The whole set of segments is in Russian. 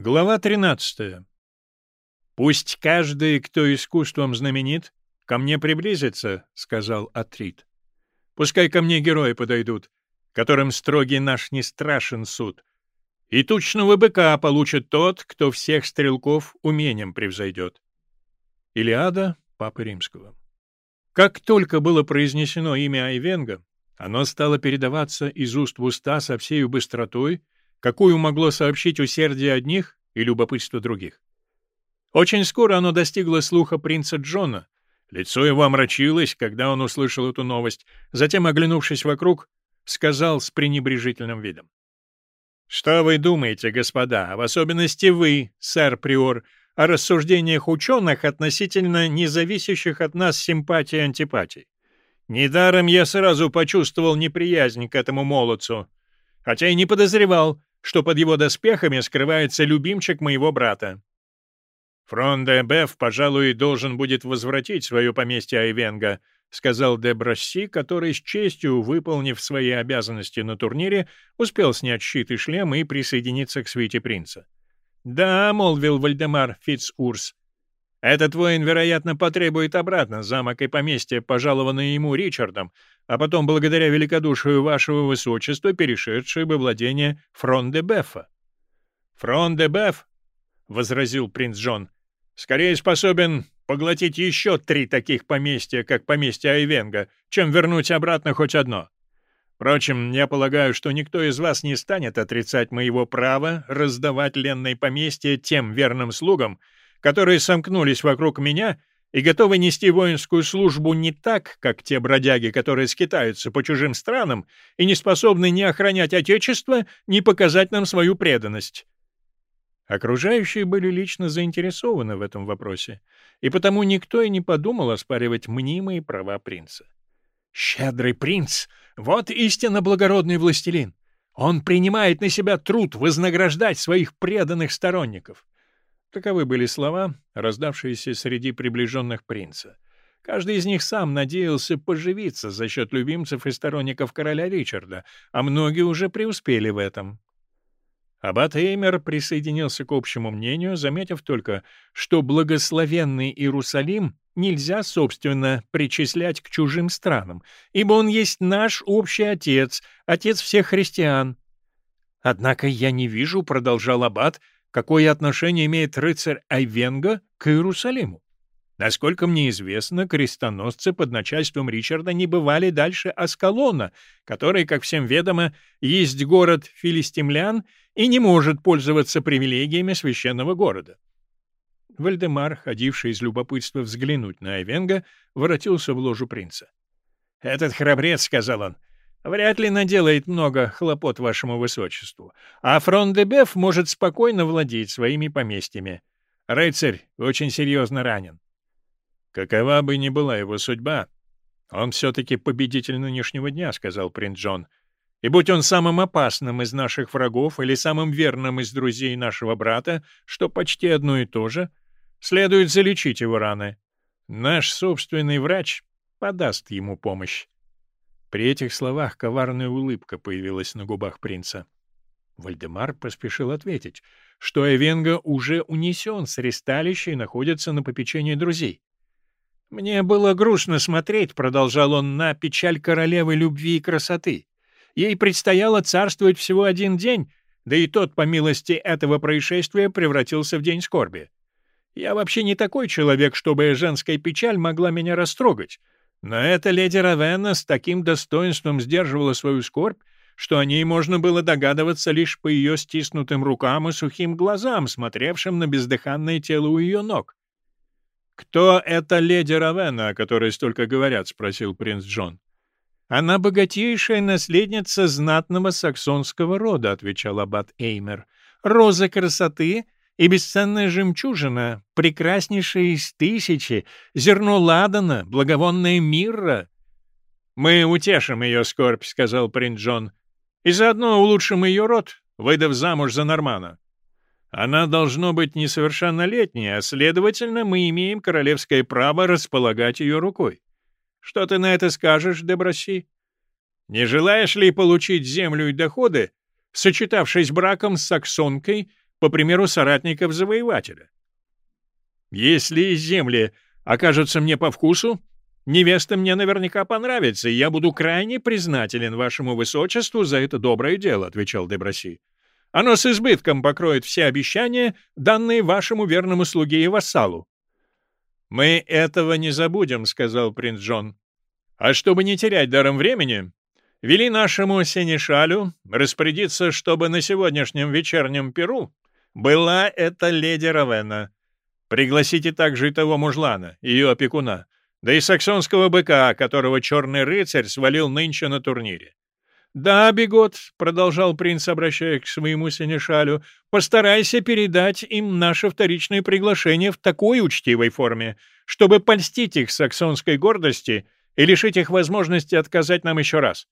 Глава 13. «Пусть каждый, кто искусством знаменит, ко мне приблизится», — сказал Атрит. «Пускай ко мне герои подойдут, которым строгий наш не страшен суд. И тучного быка получит тот, кто всех стрелков умением превзойдет». Илиада Папы Римского. Как только было произнесено имя Айвенга, оно стало передаваться из уст в уста со всей быстротой, какую могло сообщить усердие одних и любопытство других. Очень скоро оно достигло слуха принца Джона. Лицо его омрачилось, когда он услышал эту новость. Затем, оглянувшись вокруг, сказал с пренебрежительным видом. «Что вы думаете, господа, в особенности вы, сэр Приор, о рассуждениях ученых относительно независящих от нас симпатий и антипатий? Недаром я сразу почувствовал неприязнь к этому молодцу, хотя и не подозревал, что под его доспехами скрывается любимчик моего брата. «Фрон де Беф, пожалуй, должен будет возвратить свое поместье Айвенго», — сказал де Бросси, который с честью, выполнив свои обязанности на турнире, успел снять щит и шлем и присоединиться к свите принца. «Да», — молвил Вальдемар Фицурс, этот воин, вероятно, потребует обратно замок и поместье, пожалованное ему Ричардом, а потом, благодаря великодушию вашего высочества, перешедшее бы владение Фрон-де-Бефа. «Фрон-де-Беф», — возразил принц Джон, — «скорее способен поглотить еще три таких поместья, как поместье Айвенга, чем вернуть обратно хоть одно. Впрочем, я полагаю, что никто из вас не станет отрицать моего права раздавать ленные поместья тем верным слугам, которые сомкнулись вокруг меня и готовы нести воинскую службу не так, как те бродяги, которые скитаются по чужим странам и не способны ни охранять Отечество, ни показать нам свою преданность. Окружающие были лично заинтересованы в этом вопросе, и потому никто и не подумал оспаривать мнимые права принца. «Щедрый принц! Вот истинно благородный властелин! Он принимает на себя труд вознаграждать своих преданных сторонников. Таковы были слова, раздавшиеся среди приближенных принца. Каждый из них сам надеялся поживиться за счет любимцев и сторонников короля Ричарда, а многие уже преуспели в этом. Аббат Эймер присоединился к общему мнению, заметив только, что благословенный Иерусалим нельзя, собственно, причислять к чужим странам, ибо он есть наш общий отец, отец всех христиан. «Однако я не вижу», — продолжал Аббат, — какое отношение имеет рыцарь Айвенга к Иерусалиму. Насколько мне известно, крестоносцы под начальством Ричарда не бывали дальше Аскалона, который, как всем ведомо, есть город филистимлян и не может пользоваться привилегиями священного города. Вальдемар, ходивший из любопытства взглянуть на Айвенга, воротился в ложу принца. «Этот храбрец, — сказал он, Вряд ли наделает много хлопот вашему высочеству, а Фрон-де-Беф может спокойно владеть своими поместьями. Рыцарь очень серьезно ранен. Какова бы ни была его судьба, он все-таки победитель нынешнего дня, — сказал принц Джон. И будь он самым опасным из наших врагов или самым верным из друзей нашего брата, что почти одно и то же, следует залечить его раны. Наш собственный врач подаст ему помощь. При этих словах коварная улыбка появилась на губах принца. Вальдемар поспешил ответить, что Эвенга уже унесен с ресталища и находится на попечении друзей. «Мне было грустно смотреть», — продолжал он, — «на печаль королевы любви и красоты. Ей предстояло царствовать всего один день, да и тот, по милости этого происшествия, превратился в день скорби. Я вообще не такой человек, чтобы женская печаль могла меня растрогать, но эта леди Равенна с таким достоинством сдерживала свою скорбь, что о ней можно было догадываться лишь по ее стиснутым рукам и сухим глазам, смотревшим на бездыханное тело у ее ног. «Кто эта леди Равенна, о которой столько говорят?» — спросил принц Джон. «Она богатейшая наследница знатного саксонского рода», — отвечал аббат Эймер. «Роза красоты и бесценная жемчужина, прекраснейшая из тысячи, зерно ладана, благовонная мирра. «Мы утешим ее скорбь», — сказал принц Джон, — «и заодно улучшим ее род, выдав замуж за Нормана. Она должно быть несовершеннолетняя, а, следовательно, мы имеем королевское право располагать ее рукой. Что ты на это скажешь, Деброси? Не желаешь ли получить землю и доходы, сочетавшись браком с саксонкой, по примеру соратников завоевателя. Если земли окажутся мне по вкусу, невеста мне наверняка понравится, и я буду крайне признателен вашему высочеству за это доброе дело», — отвечал Деброси. «Оно с избытком покроет все обещания, данные вашему верному слуге и вассалу». «Мы этого не забудем», — сказал принц Джон. «А чтобы не терять даром времени, вели нашему сенешалю распорядиться, чтобы на сегодняшнем вечернем перу была эта леди Равена. Пригласите также и того мужлана, ее опекуна, да и саксонского быка, которого черный рыцарь свалил нынче на турнире. «Да, Бегот», — продолжал принц, обращаясь к своему сенешалю, — «постарайся передать им наше вторичное приглашение в такой учтивой форме, чтобы польстить их саксонской гордости и лишить их возможности отказать нам еще раз.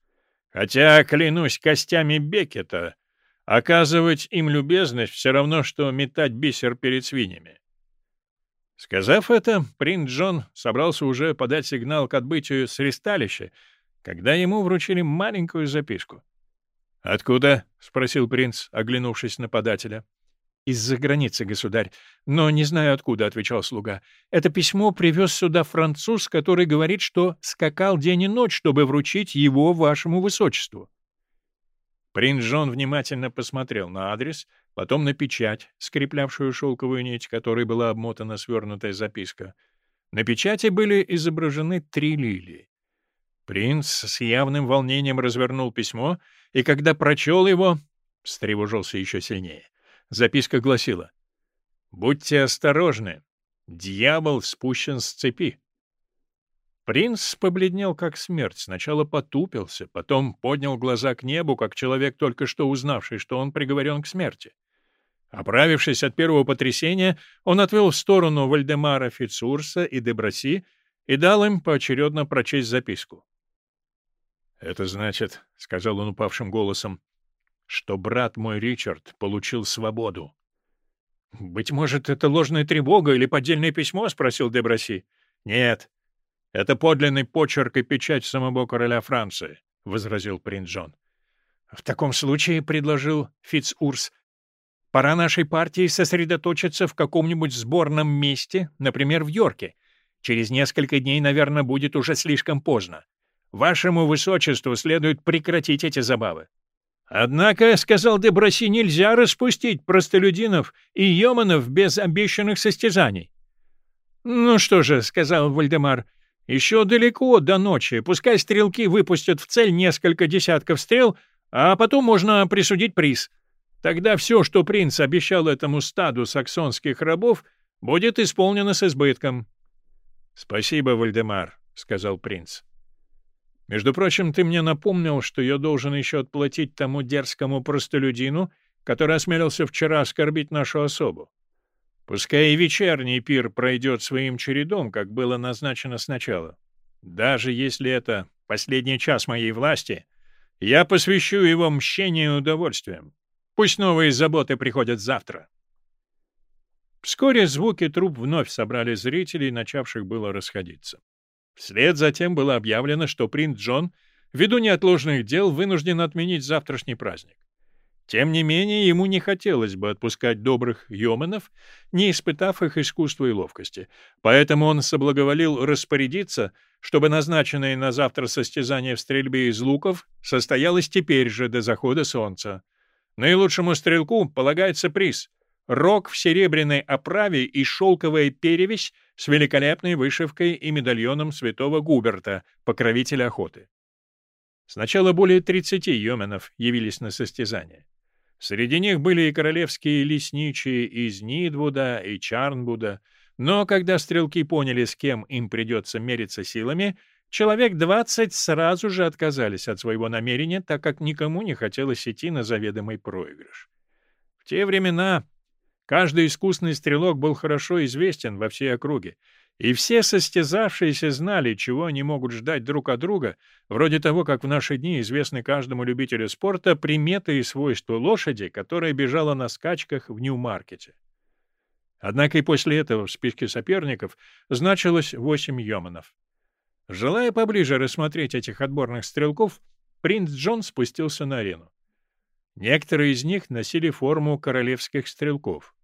Хотя, клянусь костями Бекета, оказывать им любезность все равно, что метать бисер перед свиньями. Сказав это, принц Джон собрался уже подать сигнал к отбытию с ристалища, когда ему вручили маленькую записку. «Откуда?» — спросил принц, оглянувшись на подателя. «Из-за границы, государь. Но не знаю откуда», — отвечал слуга. «Это письмо привез сюда француз, который говорит, что скакал день и ночь, чтобы вручить его вашему высочеству». Принц Джон внимательно посмотрел на адрес, потом на печать, скреплявшую шелковую нить, которой была обмотана свернутая записка. На печати были изображены три лилии. Принц с явным волнением развернул письмо, и когда прочел его, встревожился еще сильнее. Записка гласила «Будьте осторожны, дьявол спущен с цепи». Принц побледнел как смерть, сначала потупился, потом поднял глаза к небу, как человек, только что узнавший, что он приговорен к смерти. Оправившись от первого потрясения, он отвел в сторону Вальдемара Фицурса и Деброси и дал им поочередно прочесть записку. «Это значит, — сказал он упавшим голосом, — что брат мой Ричард получил свободу». «Быть может, это ложная тревога или поддельное письмо?» — спросил Деброси. «Нет, это подлинный почерк и печать самого короля Франции, — возразил принц Джон. — В таком случае, — предложил Фицурс, — пора нашей партии сосредоточиться в каком-нибудь сборном месте, например, в Йорке. Через несколько дней, наверное, будет уже слишком поздно. Вашему высочеству следует прекратить эти забавы. Однако, — сказал Деброси, — нельзя распустить простолюдинов и йоманов без обещанных состязаний. — Ну что же, — сказал Вальдемар, — еще далеко до ночи, пускай стрелки выпустят в цель несколько десятков стрел, а потом можно присудить приз. Тогда все, что принц обещал этому стаду саксонских рабов, будет исполнено с избытком. — Спасибо, Вальдемар, — сказал принц. — Между прочим, ты мне напомнил, что я должен еще отплатить тому дерзкому простолюдину, который осмелился вчера оскорбить нашу особу. Пускай и вечерний пир пройдет своим чередом, как было назначено сначала. Даже если это последний час моей власти, я посвящу его мщению удовольствием. Пусть новые заботы приходят завтра. Вскоре звуки труп вновь собрали зрителей, начавших было расходиться. Вслед затем было объявлено, что принц Джон, ввиду неотложных дел, вынужден отменить завтрашний праздник. Тем не менее, ему не хотелось бы отпускать добрых йоманов, не испытав их искусства и ловкости. Поэтому он соблаговолил распорядиться, чтобы назначенное на завтра состязание в стрельбе из луков состоялось теперь же до захода солнца. Наилучшему стрелку полагается приз — рог в серебряной оправе и шелковая перевесь с великолепной вышивкой и медальоном святого Губерта, покровителя охоты. Сначала более 30 йоменов явились на состязание. Среди них были и королевские лесничие из Нидвуда и Чарнбуда, но когда стрелки поняли, с кем им придется мериться силами, человек двадцать сразу же отказались от своего намерения, так как никому не хотелось идти на заведомый проигрыш. В те времена каждый искусный стрелок был хорошо известен во всей округе, и все состязавшиеся знали, чего они могут ждать друг от друга, вроде того, как в наши дни известны каждому любителю спорта приметы и свойства лошади, которая бежала на скачках в Нью-Маркете. Однако и после этого в списке соперников значилось восемь йоманов. Желая поближе рассмотреть этих отборных стрелков, принц Джон спустился на арену. Некоторые из них носили форму королевских стрелков.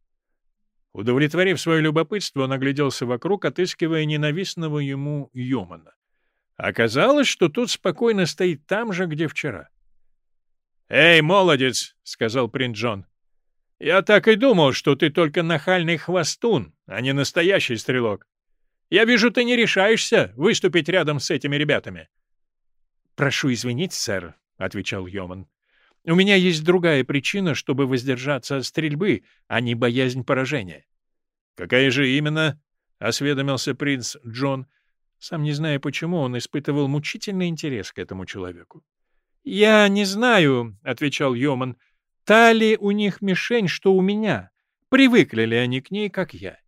Удовлетворив свое любопытство, он огляделся вокруг, отыскивая ненавистного ему Йомана. Оказалось, что тут спокойно стоит там же, где вчера. «Эй, молодец!» — сказал принц Джон. «Я так и думал, что ты только нахальный хвостун, а не настоящий стрелок. Я вижу, ты не решаешься выступить рядом с этими ребятами». «Прошу извинить, сэр», — отвечал Йоман. У меня есть другая причина, чтобы воздержаться от стрельбы, а не боязнь поражения. — Какая же именно? — осведомился принц Джон. Сам не зная почему, он испытывал мучительный интерес к этому человеку. — Я не знаю, — отвечал Йоман, — та ли у них мишень, что у меня. Привыкли ли они к ней, как я?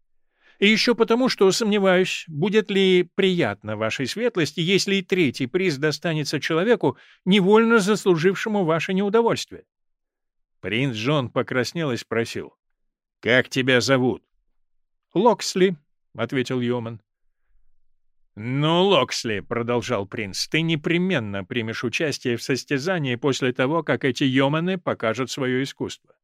И еще потому, что сомневаюсь, будет ли приятно вашей светлости, если и третий приз достанется человеку, невольно заслужившему ваше неудовольствие. Принц Джон покраснел и спросил. — Как тебя зовут? — Локсли, — ответил Йоман. — Ну, Локсли, — продолжал принц, — ты непременно примешь участие в состязании после того, как эти Йоманы покажут свое искусство.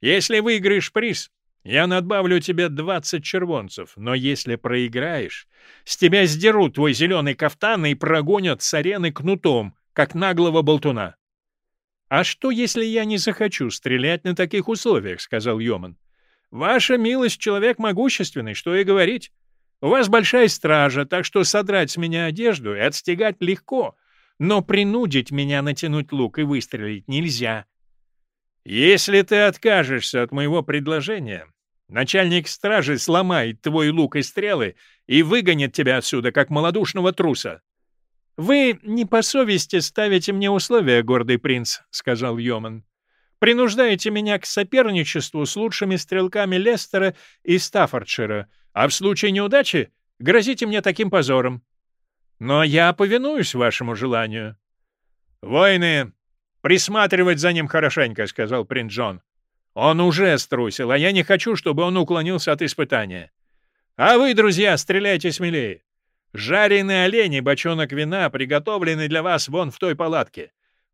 Если выиграешь приз, я надбавлю тебе двадцать червонцев, но если проиграешь, с тебя сдерут твой зеленый кафтан и прогонят с арены кнутом, как наглого болтуна. — А что, если я не захочу стрелять на таких условиях? — сказал Йоман. — Ваша милость — человек могущественный, что и говорить. У вас большая стража, так что содрать с меня одежду и отстегать легко, но принудить меня натянуть лук и выстрелить нельзя. — Если ты откажешься от моего предложения, Начальник стражи сломает твой лук и стрелы и выгонит тебя отсюда, как малодушного труса. — Вы не по совести ставите мне условия, гордый принц, — сказал Йоман. — Принуждаете меня к соперничеству с лучшими стрелками Лестера и Стаффордшира, а в случае неудачи грозите мне таким позором. Но я повинуюсь вашему желанию. — Воины, присматривать за ним хорошенько, — сказал принц Джон. Он уже струсил, а я не хочу, чтобы он уклонился от испытания. А вы, друзья, стреляйте смелее. Жареные олени, бочонок вина, приготовлены для вас вон в той палатке.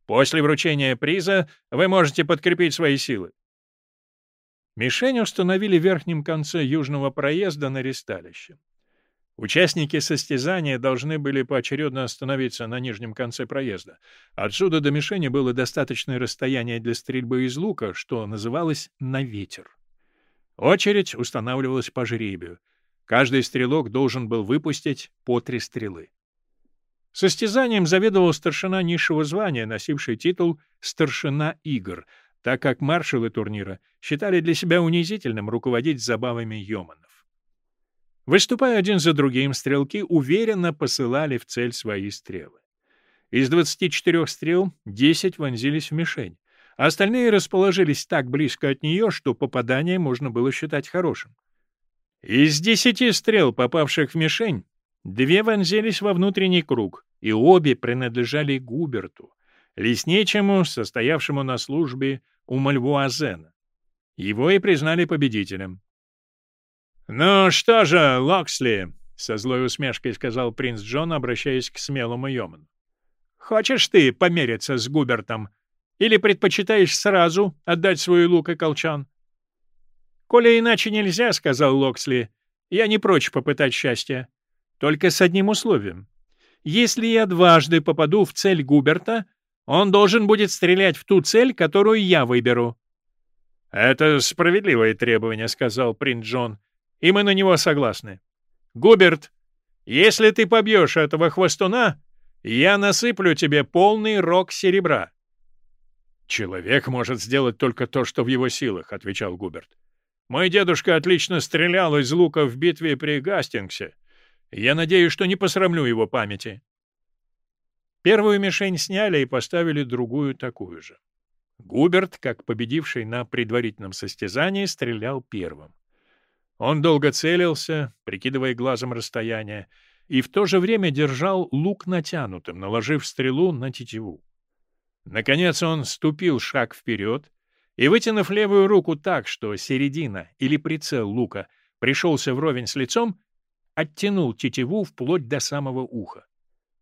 После вручения приза вы можете подкрепить свои силы. Мишень установили в верхнем конце южного проезда на ресталище. Участники состязания должны были поочередно остановиться на нижнем конце проезда. Отсюда до мишени было достаточное расстояние для стрельбы из лука, что называлось «на ветер». Очередь устанавливалась по жребию. Каждый стрелок должен был выпустить по три стрелы. Состязанием заведовал старшина низшего звания, носивший титул «старшина игр», так как маршалы турнира считали для себя унизительным руководить забавами Йомана. Выступая один за другим, стрелки уверенно посылали в цель свои стрелы. Из 24 стрел 10 вонзились в мишень, а остальные расположились так близко от нее, что попадание можно было считать хорошим. Из 10 стрел, попавших в мишень, две вонзились во внутренний круг, и обе принадлежали Губерту, лесничему, состоявшему на службе у Мальвуазена. Его и признали победителем. «Ну что же, Локсли», — со злой усмешкой сказал принц Джон, обращаясь к смелому Йоману. «Хочешь ты помериться с Губертом? Или предпочитаешь сразу отдать свой лук и колчан?» «Коли иначе нельзя», — сказал Локсли, — «я не прочь попытать счастья. Только с одним условием. Если я дважды попаду в цель Губерта, он должен будет стрелять в ту цель, которую я выберу». «Это справедливое требование», — сказал принц Джон и мы на него согласны. Губерт, если ты побьешь этого хвостуна, я насыплю тебе полный рог серебра. «Человек может сделать только то, что в его силах», — отвечал Губерт. «Мой дедушка отлично стрелял из лука в битве при Гастингсе. Я надеюсь, что не посрамлю его памяти». Первую мишень сняли и поставили другую такую же. Губерт, как победивший на предварительном состязании, стрелял первым. Он долго целился, прикидывая глазом расстояние, и в то же время держал лук натянутым, наложив стрелу на тетиву. Наконец он ступил шаг вперед и, вытянув левую руку так, что середина или прицел лука пришелся вровень с лицом, оттянул тетиву вплоть до самого уха.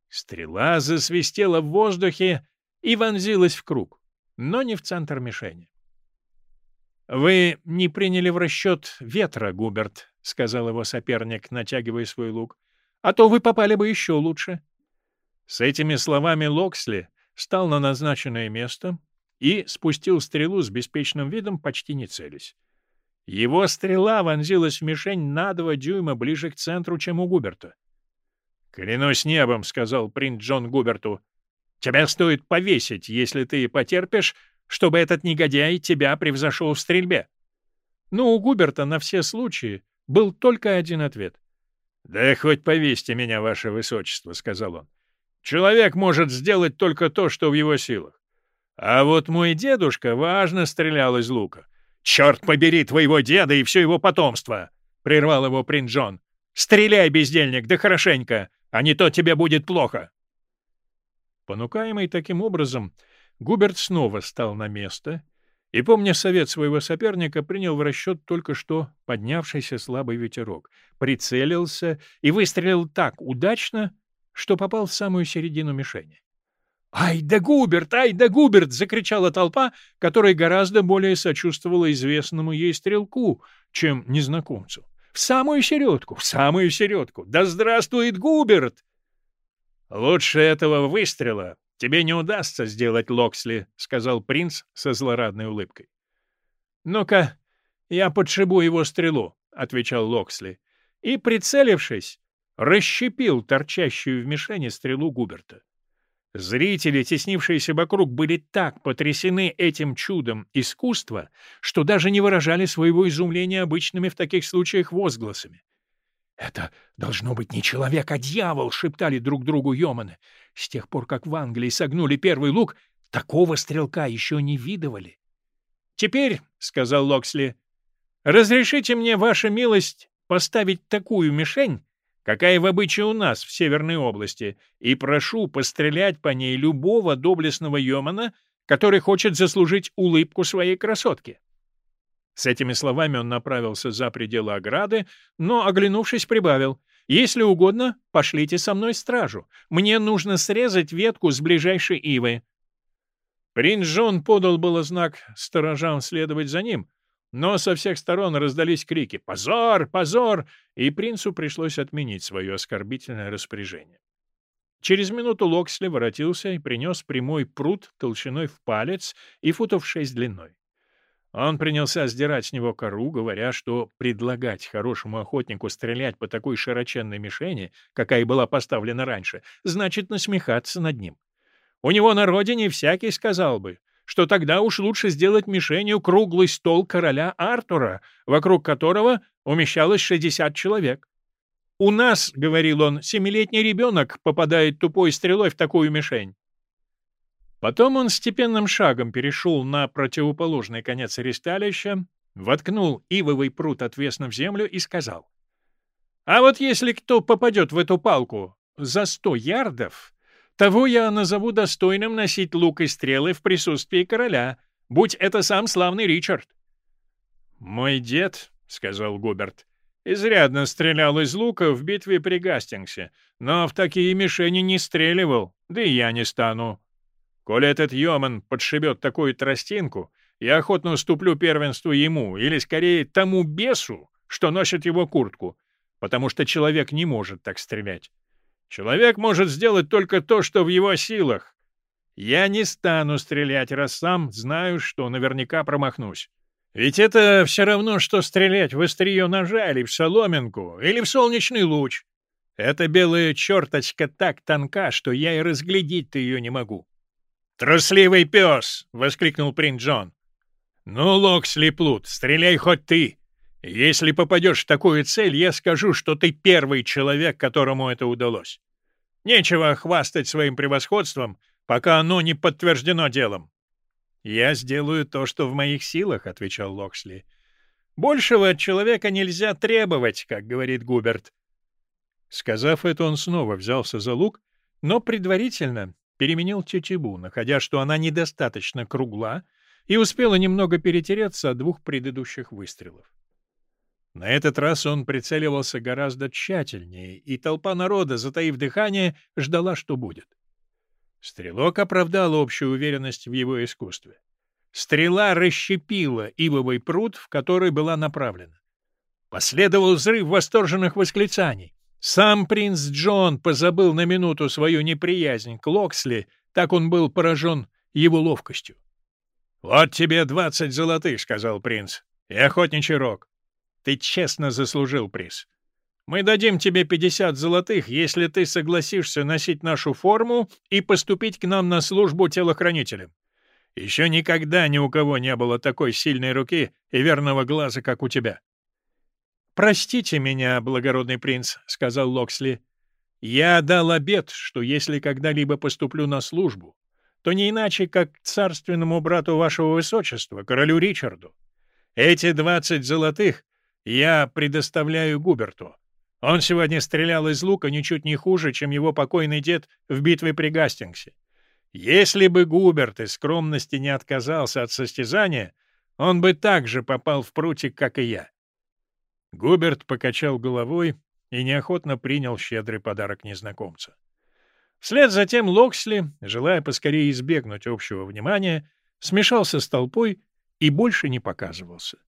Стрела засвистела в воздухе и вонзилась в круг. но не в центр мишени. «Вы не приняли в расчет ветра, Губерт», — сказал его соперник, натягивая свой лук. «А то вы попали бы еще лучше». С этими словами Локсли встал на назначенное место и спустил стрелу с беспечным видом, почти не целясь. Его стрела вонзилась в мишень на два дюйма ближе к центру, чем у Губерта. «Клянусь небом», — сказал принц Джон Губерту, — «тебя стоит повесить, если ты потерпишь, чтобы этот негодяй тебя превзошел в стрельбе». Но у Губерта на все случаи был только один ответ. «Да хоть повесьте меня, ваше высочество», — сказал он. «Человек может сделать только то, что в его силах. А вот мой дедушка важно стрелял из лука. «Черт побери твоего деда и все его потомство!» — прервал его принц Джон. «Стреляй, бездельник, да хорошенько, а не то тебе будет плохо!» Понукаемый таким образом, Губерт снова стал на место и, помня совет своего соперника, принял в расчет только что поднявшийся слабый ветерок, прицелился и выстрелил так удачно, что попал в самую середину мишени. «Ай да Губерт! Ай да Губерт!» — закричала толпа, которая гораздо более сочувствовала известному ей стрелку, чем незнакомцу. «В самую середку! В самую середку! Да здравствует Губерт!» «Лучше этого выстрела тебе не удастся сделать, Локсли», — сказал принц со злорадной улыбкой. «Ну-ка, я подшибу его стрелу», — отвечал Локсли, и, прицелившись, расщепил торчащую в мишени стрелу Губерта. Зрители, теснившиеся вокруг, были так потрясены этим чудом искусства, что даже не выражали своего изумления обычными в таких случаях возгласами. «Это должно быть не человек, а дьявол!» — шептали друг другу Йоманы. С тех пор, как в Англии согнули первый лук, такого стрелка еще не видывали. «Теперь, — сказал Локсли, — разрешите мне, ваша милость, поставить такую мишень, какая в обычае у нас в Северной области, и прошу пострелять по ней любого доблестного Йомана, который хочет заслужить улыбку своей красотки. С этими словами он направился за пределы ограды, но, оглянувшись, прибавил. «Если угодно, пошлите со мной стражу. Мне нужно срезать ветку с ближайшей ивы». Принц Джон подал было знак сторожам следовать за ним, но со всех сторон раздались крики «Позор! Позор!» и принцу пришлось отменить свое оскорбительное распоряжение. Через минуту Локсли воротился и принес прямой пруд толщиной в палец и футов шесть длиной. Он принялся сдирать с него кору, говоря, что предлагать хорошему охотнику стрелять по такой широченной мишени, какая была поставлена раньше, значит насмехаться над ним. У него на родине всякий сказал бы, что тогда уж лучше сделать мишенью круглый стол короля Артура, вокруг которого умещалось 60 человек. «У нас, — говорил он, — семилетний ребенок попадает тупой стрелой в такую мишень». Потом он степенным шагом перешел на противоположный конец аресталища, воткнул ивовый пруд отвесно в землю и сказал, «А вот если кто попадет в эту палку за сто ярдов, того я назову достойным носить лук и стрелы в присутствии короля, будь это сам славный Ричард. — Мой дед, — сказал Губерт, — изрядно стрелял из лука в битве при Гастингсе, но в такие мишени не стреливал, да и я не стану. Коли этот Йоман подшибет такую тростинку, я охотно уступлю первенство ему, или, скорее, тому бесу, что носит его куртку, потому что человек не может так стрелять. Человек может сделать только то, что в его силах. Я не стану стрелять, раз сам знаю, что наверняка промахнусь. Ведь это все равно, что стрелять в острие ножа или в соломинку, или в солнечный луч. Эта белая черточка так тонка, что я и разглядеть-то ее не могу. «Трусливый пес!» — воскликнул принц Джон. «Ну, Локсли Плут, стреляй хоть ты. Если попадешь в такую цель, я скажу, что ты первый человек, которому это удалось. Нечего хвастать своим превосходством, пока оно не подтверждено делом. «Я сделаю то, что в моих силах», — отвечал Локсли. «Большего от человека нельзя требовать, как говорит Губерт». Сказав это, он снова взялся за лук, но предварительно переменил тетиву, находя, что она недостаточно кругла, и успела немного перетереться от двух предыдущих выстрелов. На этот раз он прицеливался гораздо тщательнее, и толпа народа, затаив дыхание, ждала, что будет. Стрелок оправдал общую уверенность в его искусстве. Стрела расщепила ивовый пруд, в который была направлена. Последовал взрыв восторженных восклицаний. Сам принц Джон позабыл на минуту свою неприязнь к Локсли, так он был поражен его ловкостью. — Вот тебе двадцать золотых, — сказал принц, — и охотничий рог. Ты честно заслужил приз. Мы дадим тебе пятьдесят золотых, если ты согласишься носить нашу форму и поступить к нам на службу телохранителем. Еще никогда ни у кого не было такой сильной руки и верного глаза, как у тебя. — Простите меня, благородный принц, — сказал Локсли. — Я дал обет, что если когда-либо поступлю на службу, то не иначе, как царственному брату вашего высочества, королю Ричарду. Эти двадцать золотых я предоставляю Губерту. Он сегодня стрелял из лука ничуть не хуже, чем его покойный дед в битве при Гастингсе. Если бы Губерт из скромности не отказался от состязания, он бы так же попал в прутик, как и я. Губерт покачал головой и неохотно принял щедрый подарок незнакомца. Вслед за тем Локсли, желая поскорее избегнуть общего внимания, смешался с толпой и больше не показывался.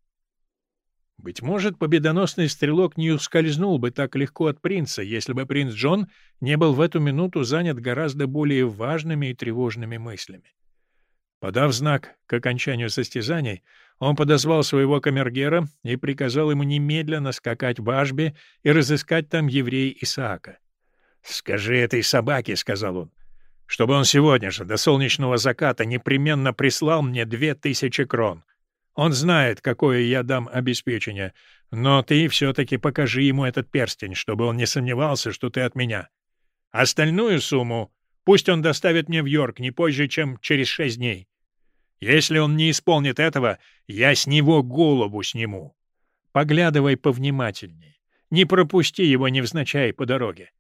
Быть может, победоносный стрелок не ускользнул бы так легко от принца, если бы принц Джон не был в эту минуту занят гораздо более важными и тревожными мыслями. Подав знак к окончанию состязаний, он подозвал своего камергера и приказал ему немедленно скакать в Ашбе и разыскать там еврея Исаака. — Скажи этой собаке, — сказал он, — чтобы он сегодня же, до солнечного заката, непременно прислал мне две тысячи крон. Он знает, какое я дам обеспечение, но ты все-таки покажи ему этот перстень, чтобы он не сомневался, что ты от меня. Остальную сумму пусть он доставит мне в Йорк не позже, чем через шесть дней. Если он не исполнит этого, я с него голову сниму. Поглядывай повнимательней. Не пропусти его невзначай по дороге.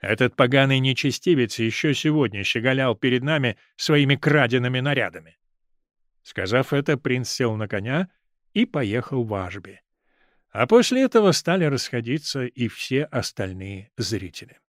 Этот поганый нечестивец еще сегодня щеголял перед нами своими краденными нарядами. Сказав это, принц сел на коня и поехал в Ашби. А после этого стали расходиться и все остальные зрители.